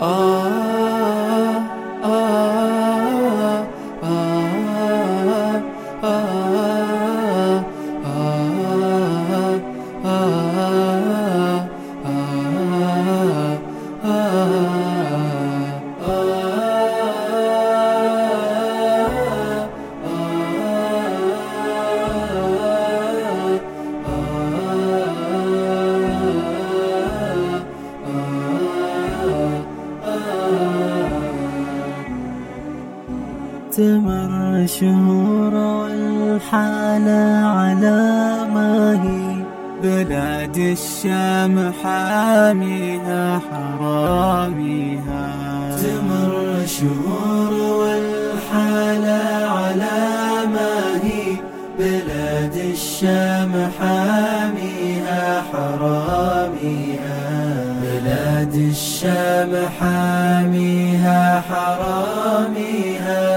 ah, ah, ah, ah تمر شهور والحالة على ما هي بلاد الشام حاميها حراميها. تمر شهور والحالة على ما هي بلاد الشام حاميها حراميها. بلاد الشام حاميها حراميها.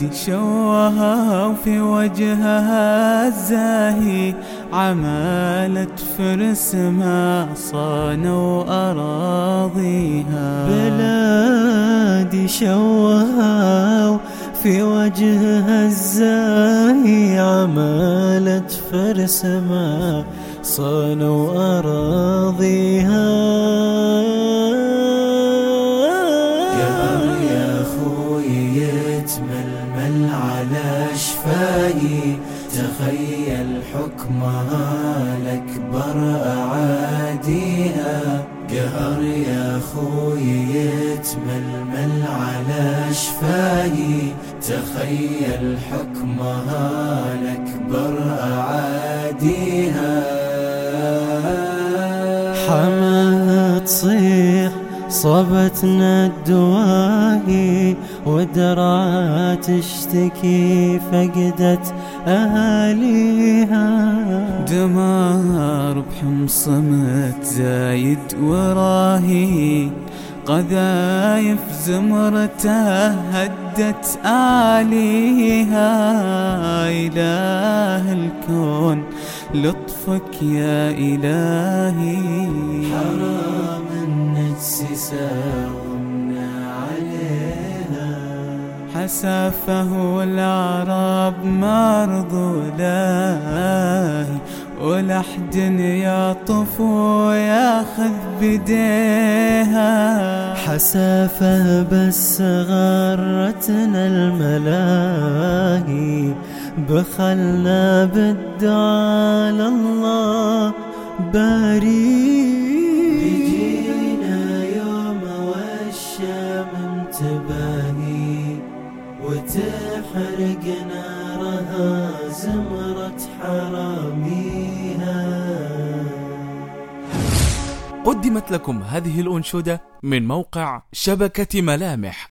بلادي شوها وفي وجهها الزاهي. عمالة فرس ما صانوا أراضيها. بلادي شوها في وجهها الزاهي. عمالة فرس ما صانوا أراضيها. على شفاي تخيل حكمها الأكبر أعاديها قهر يا خوي يتململ على شفاي تخيل حكمها الأكبر أعاديها حماها تصيح صبتنا الدواهي ودرعا تشتكي فقدت أهاليها. دمار بحمص صمت زايد وراهي قذايف زمرته هدت آليها. إله الكون لطفك يا إلهي. حرام ساومنا عليها حسافه والعرب مرضوا له ولحد يعطف وياخذ بديها. حسافة بس غرتنا الملاهي بخلنا بالدعاء لله باري وتحرق نارها زمرة حراميها. قدمت لكم هذه الأنشودة من موقع شبكة ملامح.